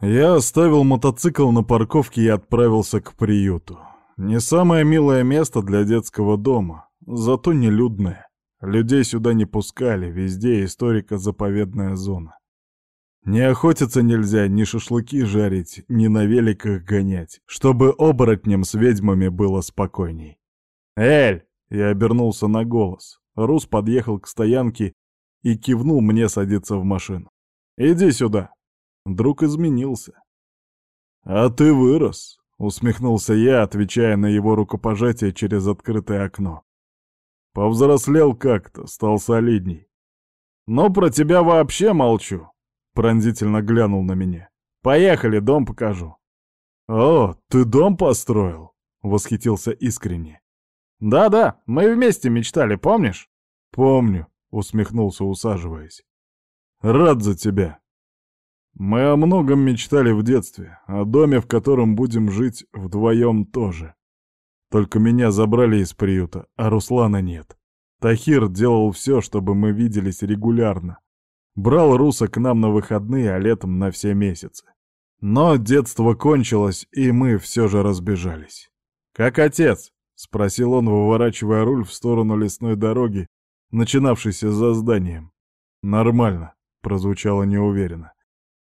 Я оставил мотоцикл на парковке и отправился к приюту. Не самое милое место для детского дома, зато нелюдное. Людей сюда не пускали, везде историко-заповедная зона. Не охотиться нельзя, ни шашлыки жарить, ни на великах гонять, чтобы оборотням с ведьмами было спокойней. «Эль!» — я обернулся на голос. Рус подъехал к стоянке и кивнул мне садиться в машину. «Иди сюда!» Друг изменился. «А ты вырос!» — усмехнулся я, отвечая на его рукопожатие через открытое окно. Повзрослел как-то, стал солидней. «Но про тебя вообще молчу!» Пронзительно глянул на меня. «Поехали, дом покажу». «О, ты дом построил?» — восхитился искренне. «Да-да, мы вместе мечтали, помнишь?» «Помню», — усмехнулся, усаживаясь. «Рад за тебя. Мы о многом мечтали в детстве, о доме, в котором будем жить вдвоем тоже. Только меня забрали из приюта, а Руслана нет. Тахир делал все, чтобы мы виделись регулярно. Брал Руса к нам на выходные, а летом на все месяцы. Но детство кончилось, и мы все же разбежались. «Как отец?» — спросил он, выворачивая руль в сторону лесной дороги, начинавшейся за зданием. «Нормально», — прозвучало неуверенно.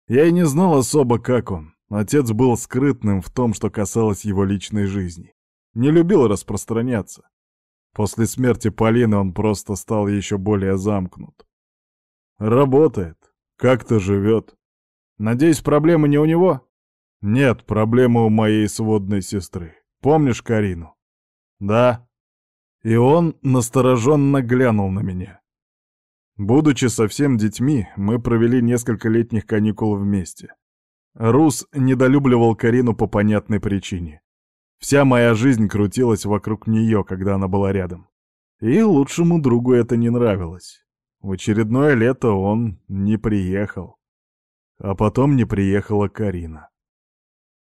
Я и не знал особо, как он. Отец был скрытным в том, что касалось его личной жизни. Не любил распространяться. После смерти Полины он просто стал еще более замкнут. Работает. Как-то живет. Надеюсь, проблемы не у него? Нет, проблемы у моей сводной сестры. Помнишь Карину? Да. И он настороженно глянул на меня. Будучи совсем детьми, мы провели несколько летних каникул вместе. Рус недолюбливал Карину по понятной причине. Вся моя жизнь крутилась вокруг нее, когда она была рядом. И лучшему другу это не нравилось. В очередное лето он не приехал. А потом не приехала Карина.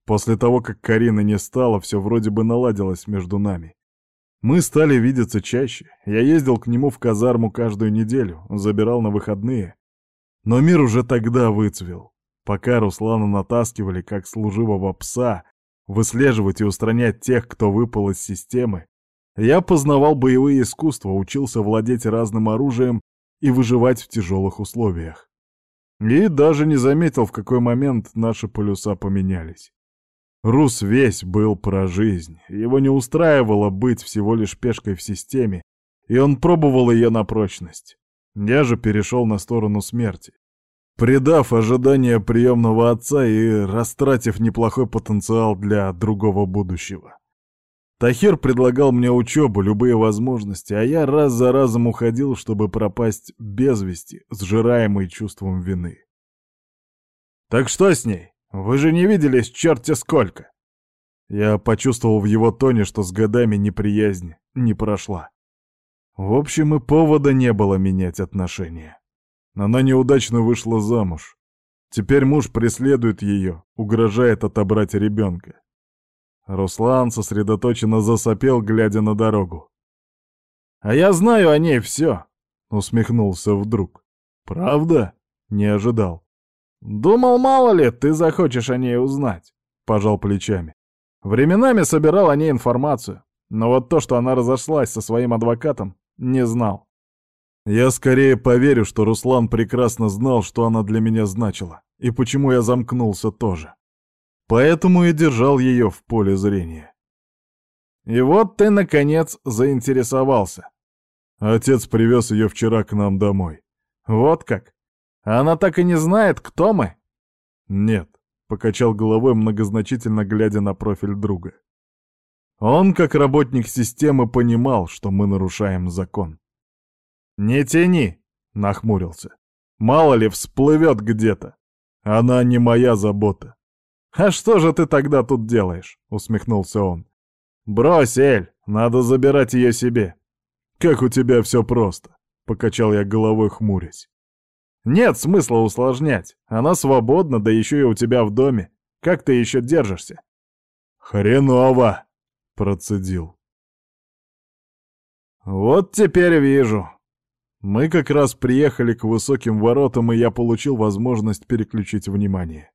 После того, как Карина не стала, все вроде бы наладилось между нами. Мы стали видеться чаще. Я ездил к нему в казарму каждую неделю, забирал на выходные. Но мир уже тогда выцвел. Пока Руслана натаскивали как служивого пса, выслеживать и устранять тех, кто выпал из системы, я познавал боевые искусства, учился владеть разным оружием и выживать в тяжелых условиях. И даже не заметил, в какой момент наши полюса поменялись. Рус весь был про жизнь, его не устраивало быть всего лишь пешкой в системе, и он пробовал ее на прочность. Я же перешел на сторону смерти, предав ожидания приемного отца и растратив неплохой потенциал для другого будущего. Тахир предлагал мне учебу, любые возможности, а я раз за разом уходил, чтобы пропасть без вести, сжираемый чувством вины. «Так что с ней? Вы же не виделись черти сколько!» Я почувствовал в его тоне, что с годами неприязнь не прошла. В общем, и повода не было менять отношения. Она неудачно вышла замуж. Теперь муж преследует ее, угрожает отобрать ребенка. Руслан сосредоточенно засопел, глядя на дорогу. «А я знаю о ней все», — усмехнулся вдруг. «Правда?» — не ожидал. «Думал, мало ли, ты захочешь о ней узнать», — пожал плечами. Временами собирал о ней информацию, но вот то, что она разошлась со своим адвокатом, не знал. Я скорее поверю, что Руслан прекрасно знал, что она для меня значила, и почему я замкнулся тоже. Поэтому и держал ее в поле зрения. И вот ты, наконец, заинтересовался. Отец привез ее вчера к нам домой. Вот как? Она так и не знает, кто мы? Нет, покачал головой, многозначительно глядя на профиль друга. Он, как работник системы, понимал, что мы нарушаем закон. «Не тяни!» — нахмурился. «Мало ли, всплывет где-то. Она не моя забота. «А что же ты тогда тут делаешь?» — усмехнулся он. «Брось, Эль, надо забирать ее себе». «Как у тебя все просто», — покачал я головой, хмурясь. «Нет смысла усложнять. Она свободна, да еще и у тебя в доме. Как ты еще держишься?» «Хреново!» — процедил. «Вот теперь вижу». Мы как раз приехали к высоким воротам, и я получил возможность переключить внимание.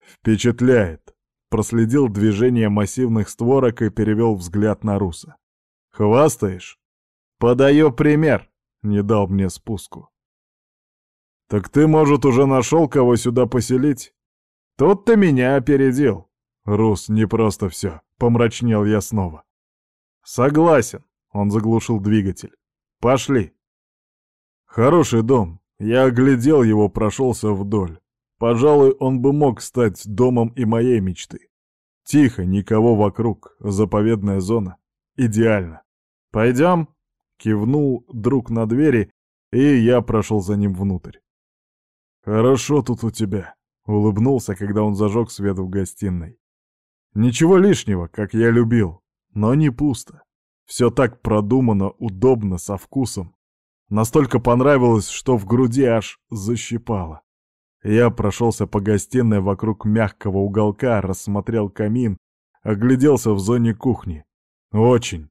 Впечатляет. Проследил движение массивных створок и перевел взгляд на Руса. Хвастаешь? Подаю пример. Не дал мне спуску. Так ты, может, уже нашел, кого сюда поселить? Тут ты меня опередил. Рус, не просто все. Помрачнел я снова. Согласен. Он заглушил двигатель. Пошли. Хороший дом. Я оглядел его, прошелся вдоль. Пожалуй, он бы мог стать домом и моей мечты. Тихо, никого вокруг, заповедная зона. Идеально. «Пойдем?» — кивнул друг на двери, и я прошел за ним внутрь. «Хорошо тут у тебя», — улыбнулся, когда он зажег свет в гостиной. «Ничего лишнего, как я любил, но не пусто. Все так продумано, удобно, со вкусом. Настолько понравилось, что в груди аж защипало. Я прошелся по гостиной вокруг мягкого уголка, рассмотрел камин, огляделся в зоне кухни. Очень.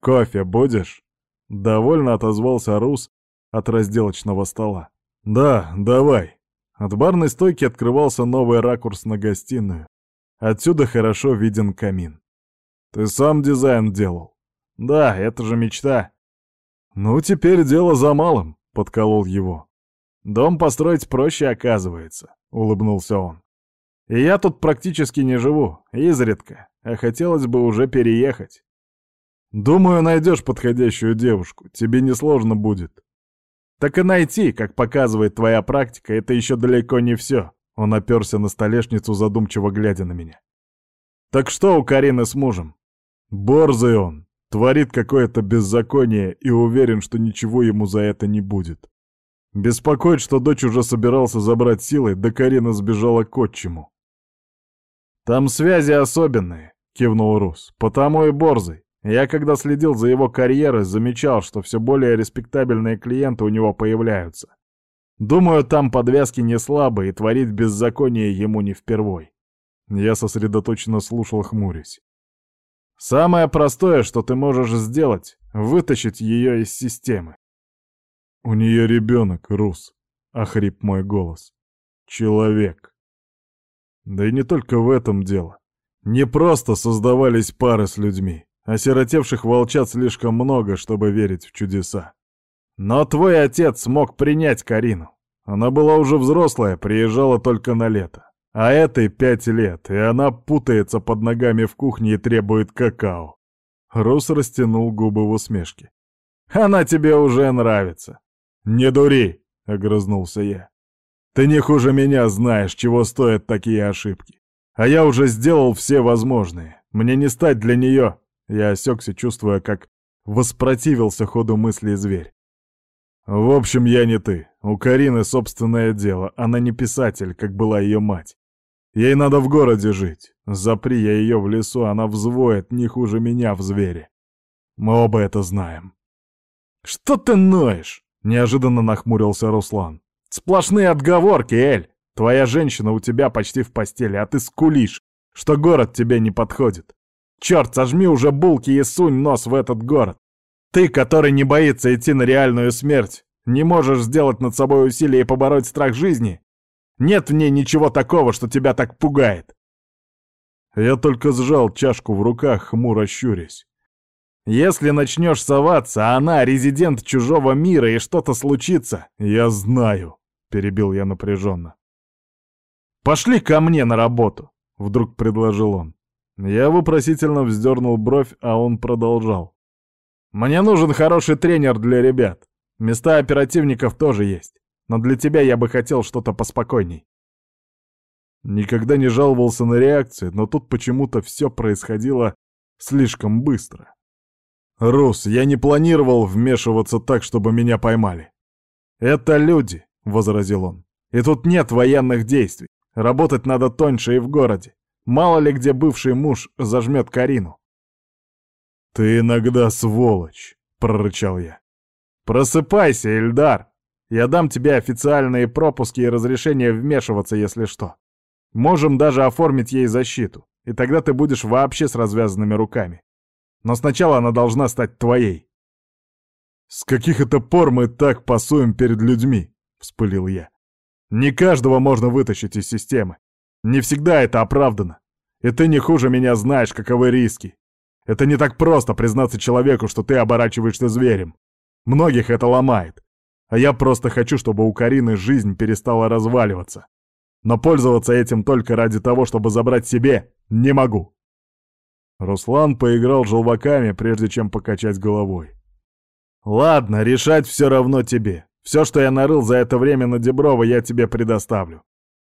Кофе будешь? Довольно отозвался Рус от разделочного стола. Да, давай. От барной стойки открывался новый ракурс на гостиную. Отсюда хорошо виден камин. Ты сам дизайн делал? Да, это же мечта. Ну, теперь дело за малым, подколол его. Дом построить проще оказывается, улыбнулся он. И я тут практически не живу, изредка, а хотелось бы уже переехать. Думаю, найдешь подходящую девушку, тебе несложно будет. Так и найти, как показывает твоя практика, это еще далеко не все. Он оперся на столешницу, задумчиво глядя на меня. Так что у Карины с мужем? Борзый он, Творит какое-то беззаконие и уверен, что ничего ему за это не будет. Беспокоит, что дочь уже собирался забрать силой, да Карина сбежала к отчиму. «Там связи особенные», — кивнул Рус, — «потому и борзый. Я, когда следил за его карьерой, замечал, что все более респектабельные клиенты у него появляются. Думаю, там подвязки не слабые, и творить беззаконие ему не впервой». Я сосредоточенно слушал, хмурясь. Самое простое, что ты можешь сделать — вытащить ее из системы. У нее ребенок, Рус, — охрип мой голос. Человек. Да и не только в этом дело. Не просто создавались пары с людьми. Осиротевших волчат слишком много, чтобы верить в чудеса. Но твой отец смог принять Карину. Она была уже взрослая, приезжала только на лето. А этой пять лет, и она путается под ногами в кухне и требует какао. Рус растянул губы в усмешке. «Она тебе уже нравится». «Не дури!» — огрызнулся я. «Ты не хуже меня знаешь, чего стоят такие ошибки. А я уже сделал все возможные. Мне не стать для нее...» Я осекся, чувствуя, как воспротивился ходу мысли зверь. «В общем, я не ты. У Карины собственное дело. Она не писатель, как была ее мать. Ей надо в городе жить. Запри я ее в лесу, она взвоет не хуже меня в звере. Мы оба это знаем. «Что ты ноешь?» — неожиданно нахмурился Руслан. «Сплошные отговорки, Эль. Твоя женщина у тебя почти в постели, а ты скулишь, что город тебе не подходит. Черт, сожми уже булки и сунь нос в этот город. Ты, который не боится идти на реальную смерть, не можешь сделать над собой усилие и побороть страх жизни? Нет в ней ничего такого, что тебя так пугает. Я только сжал чашку в руках, хмуро щурясь. Если начнешь соваться, а она резидент чужого мира, и что-то случится, я знаю, — перебил я напряженно. «Пошли ко мне на работу», — вдруг предложил он. Я вопросительно вздернул бровь, а он продолжал. «Мне нужен хороший тренер для ребят. Места оперативников тоже есть но для тебя я бы хотел что-то поспокойней. Никогда не жаловался на реакции, но тут почему-то все происходило слишком быстро. «Рус, я не планировал вмешиваться так, чтобы меня поймали». «Это люди», — возразил он. «И тут нет военных действий. Работать надо тоньше и в городе. Мало ли где бывший муж зажмет Карину». «Ты иногда сволочь», — прорычал я. «Просыпайся, Эльдар!» Я дам тебе официальные пропуски и разрешение вмешиваться, если что. Можем даже оформить ей защиту, и тогда ты будешь вообще с развязанными руками. Но сначала она должна стать твоей. «С каких это пор мы так пасуем перед людьми?» — вспылил я. «Не каждого можно вытащить из системы. Не всегда это оправдано. И ты не хуже меня знаешь, каковы риски. Это не так просто признаться человеку, что ты оборачиваешься зверем. Многих это ломает. А я просто хочу, чтобы у Карины жизнь перестала разваливаться. Но пользоваться этим только ради того, чтобы забрать себе, не могу. Руслан поиграл желваками, прежде чем покачать головой. «Ладно, решать все равно тебе. Все, что я нарыл за это время на Деброва, я тебе предоставлю.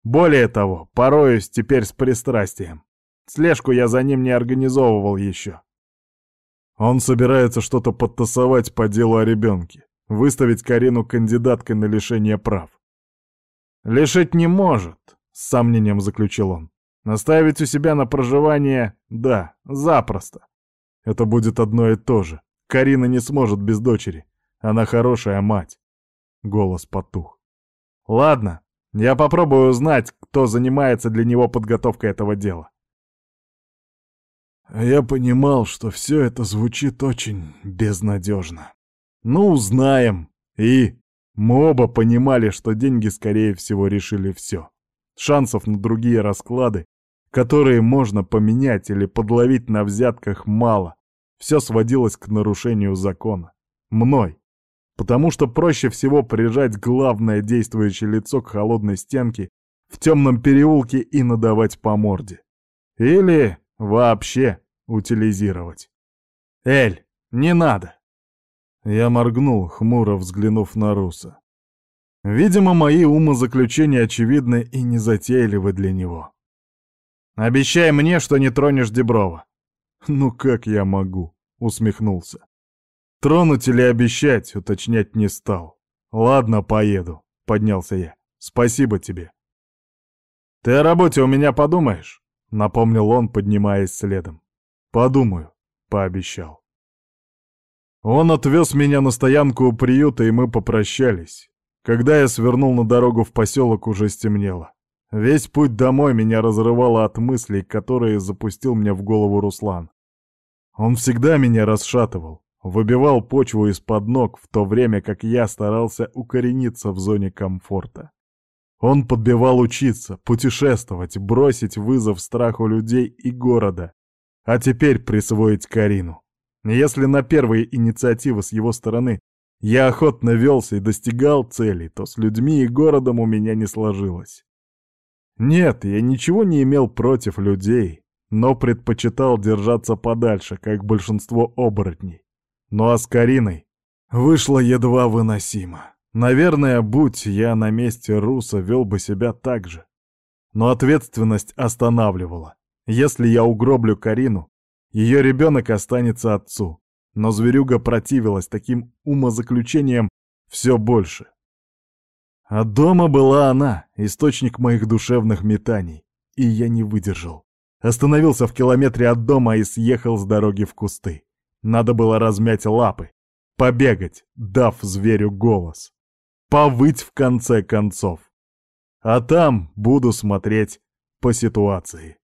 Более того, пороюсь теперь с пристрастием. Слежку я за ним не организовывал еще. Он собирается что-то подтасовать по делу о ребенке, выставить Карину кандидаткой на лишение прав. «Лишить не может», — с сомнением заключил он. «Наставить у себя на проживание — да, запросто. Это будет одно и то же. Карина не сможет без дочери. Она хорошая мать». Голос потух. «Ладно, я попробую узнать, кто занимается для него подготовкой этого дела. Я понимал, что все это звучит очень безнадежно. Ну, узнаем. И мы оба понимали, что деньги, скорее всего, решили все. Шансов на другие расклады, которые можно поменять или подловить на взятках, мало. Все сводилось к нарушению закона. Мной. Потому что проще всего прижать главное действующее лицо к холодной стенке в темном переулке и надавать по морде. Или вообще утилизировать. «Эль, не надо!» Я моргнул, хмуро взглянув на Руса. Видимо, мои умозаключения очевидны и незатейливы для него. «Обещай мне, что не тронешь Деброва». «Ну как я могу?» — усмехнулся. «Тронуть или обещать?» — уточнять не стал. «Ладно, поеду», — поднялся я. «Спасибо тебе». «Ты о работе у меня подумаешь?» — напомнил он, поднимаясь следом. «Подумаю», — пообещал. Он отвез меня на стоянку у приюта, и мы попрощались. Когда я свернул на дорогу в поселок, уже стемнело. Весь путь домой меня разрывало от мыслей, которые запустил мне в голову Руслан. Он всегда меня расшатывал, выбивал почву из-под ног, в то время как я старался укорениться в зоне комфорта. Он подбивал учиться, путешествовать, бросить вызов страху людей и города, а теперь присвоить Карину. Если на первые инициативы с его стороны я охотно велся и достигал целей, то с людьми и городом у меня не сложилось. Нет, я ничего не имел против людей, но предпочитал держаться подальше, как большинство оборотней. Ну а с Кариной вышло едва выносимо. Наверное, будь я на месте Руса, вел бы себя так же. Но ответственность останавливала. Если я угроблю Карину, ее ребенок останется отцу. Но зверюга противилась таким умозаключением все больше. А дома была она, источник моих душевных метаний. И я не выдержал. Остановился в километре от дома и съехал с дороги в кусты. Надо было размять лапы, побегать, дав зверю голос повыть в конце концов. А там буду смотреть по ситуации.